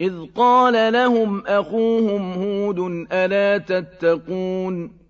إِذْ قَالَ لَهُمْ أَخُوهُمْ هُودٌ أَلَا تَتَّقُونَ